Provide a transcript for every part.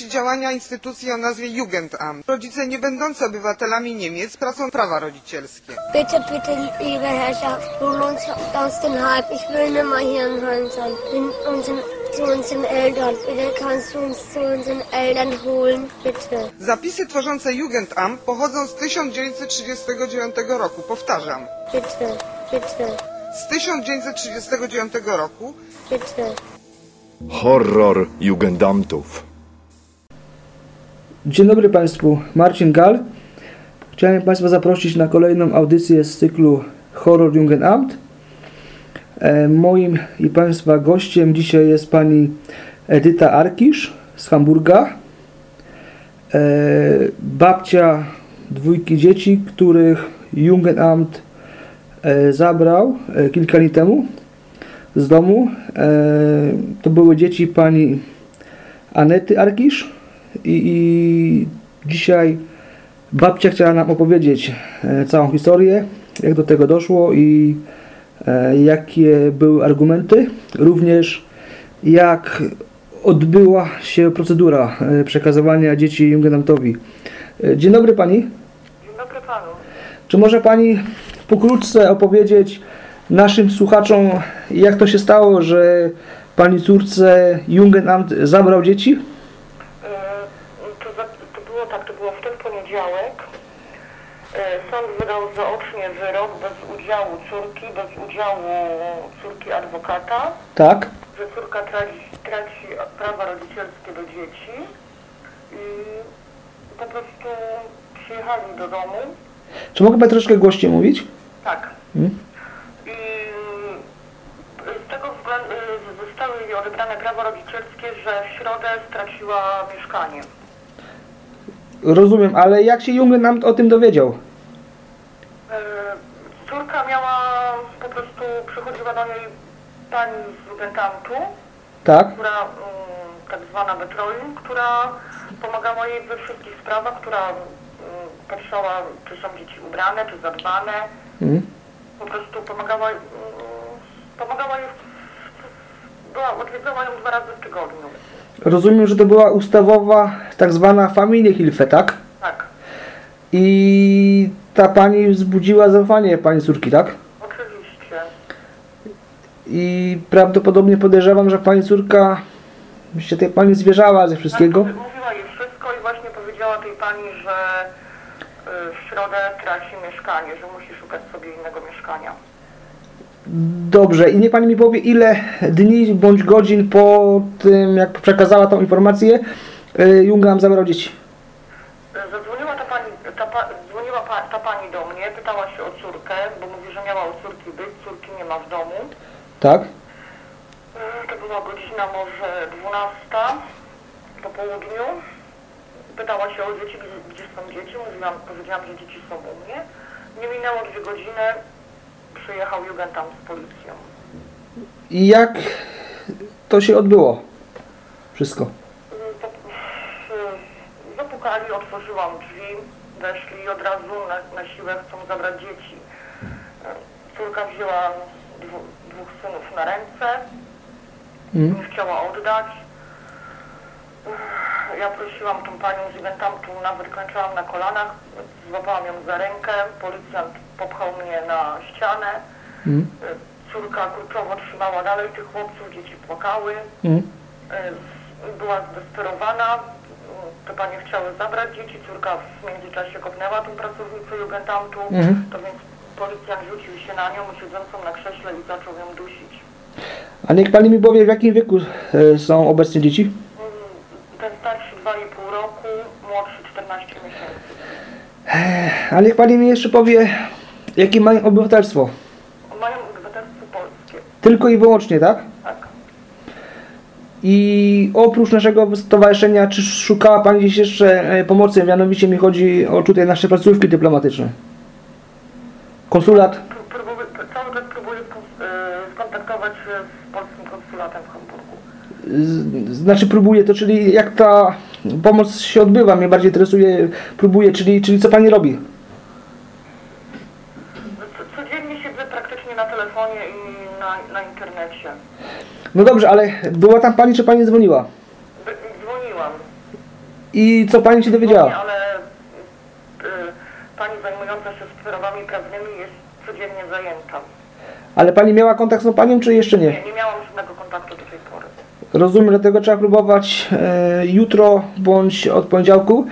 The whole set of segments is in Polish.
efekcie działania instytucji o nazwie Jugendamt. Rodzice nie będący obywatelami Niemiec tracą prawa rodzicielskie. Bitte, bitte, liebe Herrschaft, hol uns aus dem Hype. Ich will nicht mehr hier in Holland sein. Unseren, zu unseren Eltern. Bitte kannst du uns zu unseren Eltern holen, bitte. Zapisy tworzące Jugendamt pochodzą z 1939 roku. Powtarzam, Bitte, bitte, z 1939 roku bitte. Horror Jugendamtów. Dzień dobry Państwu, Marcin Gal. Chciałem Państwa zaprosić na kolejną audycję z cyklu Horror Jugendamt. E, Moim i Państwa gościem dzisiaj jest Pani Edyta Arkisz z Hamburga. E, Babcia dwójki dzieci, których Jugendamt e, zabrał kilka dni temu z domu. To były dzieci Pani Anety Arkisz i, i dzisiaj babcia chciała nam opowiedzieć e, całą historię, jak do tego doszło i e, jakie były argumenty, również jak odbyła się procedura e, przekazywania dzieci Jugendamtowi. E, Dzień dobry Pani. Dzień dobry panu. Czy może Pani pokrótce opowiedzieć naszym słuchaczom, jak to się stało, że Pani córce Jugendamt zabrał dzieci? E, To, za, to było tak, to było w ten poniedziałek. E, Sąd wydał zaocznie wyrok bez udziału córki, bez udziału córki adwokata, Tak. że córka traci, traci prawa rodzicielskie do dzieci i po prostu przyjechali do domu. Czy mogę troszkę głośniej mówić? Tak. Mm. I z tego względu zostały jej odebrane prawa rodzicielskie, że w środę straciła mieszkanie. Rozumiem, ale jak się Jugendamt o tym dowiedział? E, Córka miała, po prostu przychodziła do niej pani z Jugendamtu, Tak? która, mm, tak zwana Betrolin, która pomagała jej we wszystkich sprawach, która mm, patrzała, czy są dzieci ubrane, czy zadbane. Mhm. Po prostu pomagała, mm, pomagała jej, była, odwiedzała ją dwa razy w tygodniu. Rozumiem, że to była ustawowa tak zwana Familienhilfe, tak? Tak, I ta pani wzbudziła zaufanie pani córki, tak? I prawdopodobnie podejrzewam, że pani córka się tej pani zwierzała ze wszystkiego. Tak, mówiła jej wszystko i właśnie powiedziała tej pani, że y, w środę traci mieszkanie, że musi szukać sobie innego mieszkania. Dobrze, i niech pani mi powie, ile dni bądź godzin po tym, jak przekazała tą informację, y, Jugendamt zabrał dzieci. Y, Zadzwoniła ta pani, ta, pa, dzwoniła pa, ta pani do mnie, pytała się o córkę, bo mówi, że miała u córki być, córki nie ma w domu. Tak? Y, To była godzina może 12 po południu. Pytała się o dzieci, gdzie, są dzieci. Mówiłam, powiedziałam, że dzieci są u mnie. Nie minęło dwie godziny, przyjechał Jugendamt z policją. I jak to się odbyło? Wszystko. Zapukali, otworzyłam drzwi, weszli i od razu na, na siłę chcą zabrać dzieci. Y, Córka wzięła dwu, dwóch synów na ręce, Mm. nie chciała oddać. Ja prosiłam tą panią z Jugendamtu, nawet klęczałam na kolanach, złapałam ją za rękę, policjant popchał mnie na ścianę. Mm. Córka kurczowo trzymała dalej tych chłopców, dzieci płakały. Mm. Była zdesperowana, te panie chciały zabrać dzieci, córka w międzyczasie kopnęła tą pracownicę Jugendamtu, Mhm. to więc policjant rzucił się na nią, siedzącą na krześle i zaczął ją dusić. A niech pani mi powie, w jakim wieku e, są obecnie dzieci? Mm, Ten starszy 2,5 roku, młodszy 14 miesięcy. A niech pani mi jeszcze powie, jakie mają obywatelstwo. Mają obywatelstwo polskie, Tylko i wyłącznie, tak? tak. I oprócz naszego stowarzyszenia, czy szukała Pani gdzieś jeszcze e, pomocy? Mianowicie mi chodzi o tutaj nasze placówki dyplomatyczne. Konsulat. Pró- Próbuję, cały czas próbuję y, skontaktować się z polskim konsulatem w Hamburgu. Znaczy próbuje to, czyli jak ta pomoc się odbywa, mnie bardziej interesuje, próbuje, czyli, czyli co Pani robi? Co- Codziennie siedzę praktycznie na telefonie i na, na internecie. No dobrze, ale była tam Pani, czy Pani dzwoniła? Dzwoniłam. I co pani się dowiedziała? ale y, pani zajmująca się sprawami prawnymi jest codziennie zajęta. Ale pani miała kontakt z tą panią, czy jeszcze nie? Nie, nie miałam żadnego kontaktu do tej pory. Rozumiem, dlatego trzeba próbować e, jutro bądź od poniedziałku,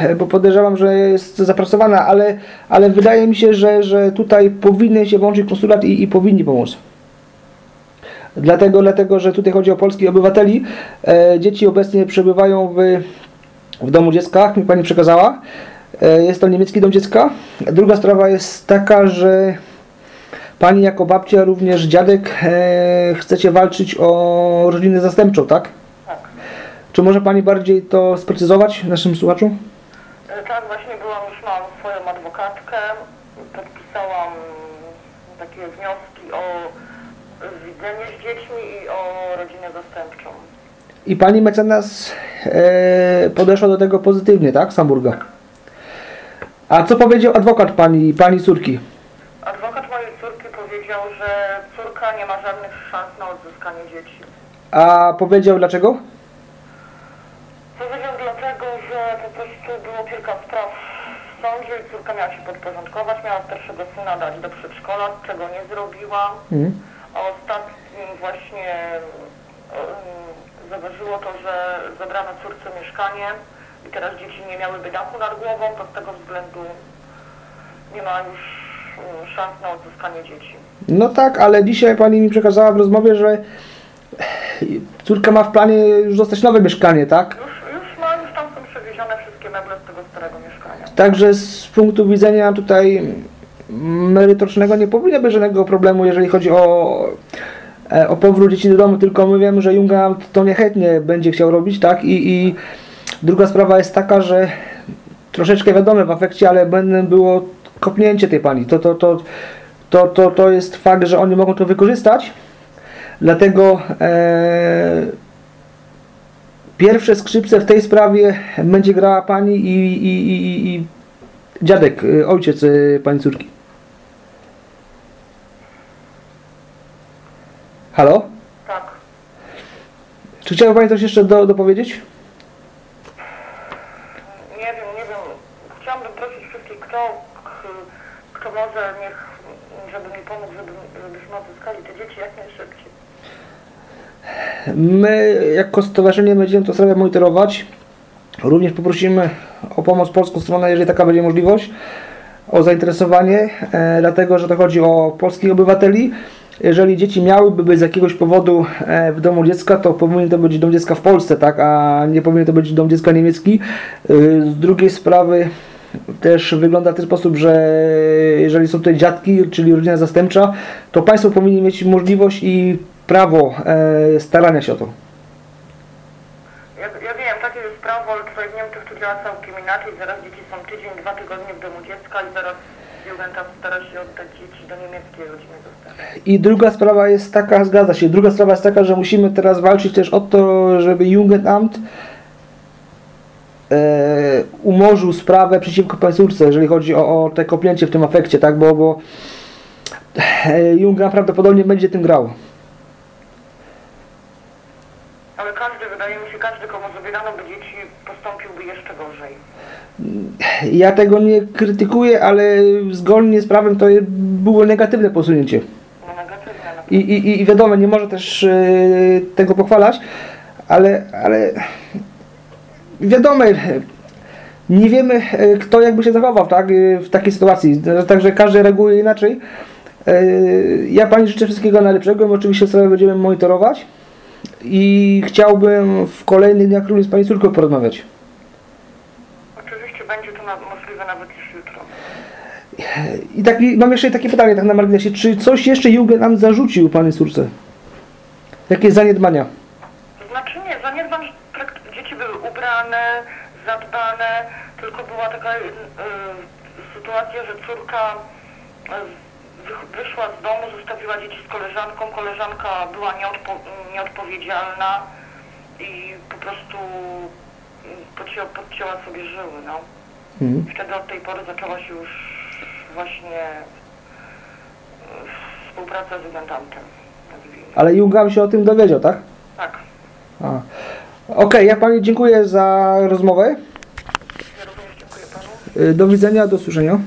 e, bo podejrzewam, że jest zapracowana, ale, ale wydaje mi się, że, że tutaj powinien się włączyć konsulat i, i powinni pomóc. Dlatego, dlatego, że tutaj chodzi o polskich obywateli. E, dzieci obecnie przebywają w, w domu dziecka, jak mi pani przekazała. E, jest to niemiecki dom dziecka. Druga sprawa jest taka, że Pani jako babcia, również dziadek, e, chcecie walczyć o rodzinę zastępczą, tak? Tak. Czy może Pani bardziej to sprecyzować naszym słuchaczom? Y, Tak, właśnie byłam, już mam swoją adwokatkę, podpisałam takie wnioski o widzenie z dziećmi i o rodzinę zastępczą. I Pani mecenas e, podeszła do tego pozytywnie, tak? Z Hamburga. A co powiedział adwokat Pani, Pani córki? Adwokat mojej córki powiedział, że córka nie ma żadnych szans na odzyskanie dzieci. A powiedział dlaczego? Powiedział dlatego, że po prostu było kilka spraw w sądzie i córka miała się podporządkować, miała starszego syna dać do przedszkola, czego nie zrobiła, Mhm. a ostatnim właśnie um, zaważyło to, że zabrano córce mieszkanie i teraz dzieci nie miałyby dachu nad głową, to z tego względu nie ma już um, szans na odzyskanie dzieci. No tak, ale dzisiaj Pani mi przekazała w rozmowie, że córka ma w planie już dostać nowe mieszkanie, tak? Już, już, ma, już tam są przewiezione wszystkie meble z tego starego mieszkania. Także z punktu widzenia tutaj merytorycznego nie powinno być żadnego problemu, jeżeli chodzi o, e, o powrót dzieci do domu, tylko my wiemy, że Junga to niechętnie będzie chciał robić, tak? I, I druga sprawa jest taka, że troszeczkę wiadome w afekcie, ale będę było kopnięcie tej pani. To, to, to, to, to, to jest fakt, że oni mogą to wykorzystać, dlatego e, Pierwsze skrzypce w tej sprawie będzie grała pani i, i, i, i dziadek, y, ojciec y, pani córki. Halo? Tak. Czy chciałaby pani coś jeszcze do, dopowiedzieć? Nie wiem, nie wiem. Chciałabym prosić wszystkich, kto, k- kto może, niech, żeby mi pomógł, żeby, żebyśmy odzyskali te dzieci jak najszybciej. My jako stowarzyszenie będziemy tę sprawę monitorować. Również poprosimy o pomoc polską stronę, jeżeli taka będzie możliwość, o zainteresowanie, e, dlatego że to chodzi o polskich obywateli. Jeżeli dzieci miałyby być z jakiegoś powodu e, w domu dziecka, to powinien to być dom dziecka w Polsce, tak, a nie powinien to być dom dziecka niemiecki. E, Z drugiej sprawy też wygląda w ten sposób, że jeżeli są tutaj dziadki, czyli rodzina zastępcza, to państwo powinni mieć możliwość i prawo e, starania się o to. Ja, ja wiem, takie jest prawo, ale tutaj w Niemczech to działa całkiem inaczej. Zaraz dzieci są tydzień, dwa tygodnie w domu dziecka i zaraz Jugendamt stara się oddać dzieci do niemieckiej rodziny. I druga sprawa jest taka, zgadza się, druga sprawa jest taka, że musimy teraz walczyć też o to, żeby Jugendamt umorzył sprawę przeciwko państwówce, jeżeli chodzi o, o te kopnięcie w tym afekcie, tak, bo, bo e, Jugendamt prawdopodobnie będzie tym grał. Ale każdy, wydaje mi się, każdy, komu zabierano by dzieci, postąpiłby jeszcze gorzej. Ja tego nie krytykuję, ale zgodnie z prawem to było negatywne posunięcie. No negatywne. No. I, i, I wiadomo, nie może też e, tego pochwalać, ale, ale wiadomo, e, nie wiemy e, kto jakby się zachował tak, e, w takiej sytuacji, także każdy reaguje inaczej. Ja Pani życzę wszystkiego najlepszego, my oczywiście sprawę będziemy monitorować i chciałbym w kolejnych dniach również z Pani córką porozmawiać. Oczywiście będzie to na, możliwe nawet już jutro. I taki, mam jeszcze takie pytanie tak na marginesie, czy coś jeszcze Jugendamt zarzucił Pani córce? Jakieś zaniedbania? To znaczy nie, zaniedbam, że trakt- dzieci były ubrane, tylko była taka y, y, sytuacja, że córka y, wyszła z domu, zostawiła dzieci z koleżanką, koleżanka była nieodpo, nieodpowiedzialna i po prostu y, podcięła, podcięła sobie żyły, no. Mhm. Wtedy od tej pory zaczęła się już właśnie współpraca z Jugendamtem. Ale Jungam się o tym dowiedział, tak? Tak. Okej, ja Pani dziękuję za rozmowę. Ja również dziękuję panu. Y, Do widzenia, do usłyszenia.